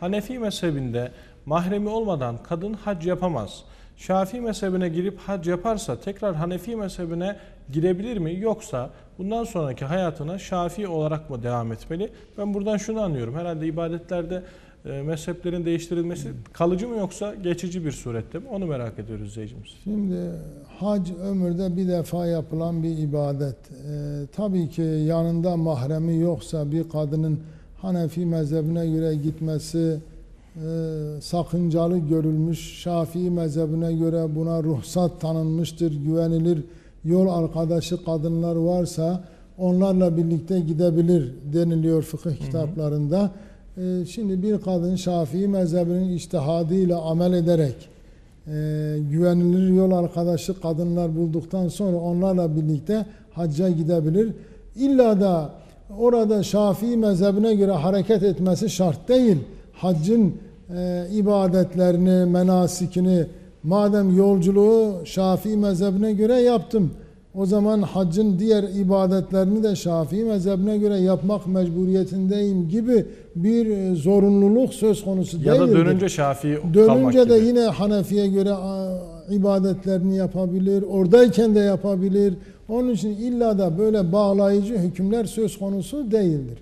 Hanefi mezhebinde mahremi olmadan kadın hac yapamaz. Şafii mezhebine girip hac yaparsa tekrar Hanefi mezhebine girebilir mi? Yoksa bundan sonraki hayatına Şafii olarak mı devam etmeli? Ben buradan şunu anlıyorum. Herhalde ibadetlerde e, mezheplerin değiştirilmesi kalıcı mı yoksa geçici bir surette mi? Onu merak ediyoruz izleyicimiz. Şimdi hac ömürde bir defa yapılan bir ibadet. Ee, tabii ki yanında mahremi yoksa bir kadının Hanefi mezhebine göre gitmesi e, sakıncalı görülmüş. Şafii mezhebine göre buna ruhsat tanınmıştır. Güvenilir yol arkadaşı kadınlar varsa onlarla birlikte gidebilir deniliyor fıkıh kitaplarında. Ee, şimdi bir kadın Şafii mezhebinin içtihadıyla amel ederek e, güvenilir yol arkadaşı kadınlar bulduktan sonra onlarla birlikte hacca gidebilir. İlla da orada Şafii mezhebine göre hareket etmesi şart değil. Haccın e, ibadetlerini, menasikini madem yolculuğu Şafii mezhebine göre yaptım. O zaman haccın diğer ibadetlerini de Şafii mezhebine göre yapmak mecburiyetindeyim gibi bir e, zorunluluk söz konusu Ya da dönünce Şafii kalmak Dönünce de gibi. yine Hanefi'ye göre ibadetlerini yapabilir, oradayken de yapabilir. Onun için illa da böyle bağlayıcı hükümler söz konusu değildir.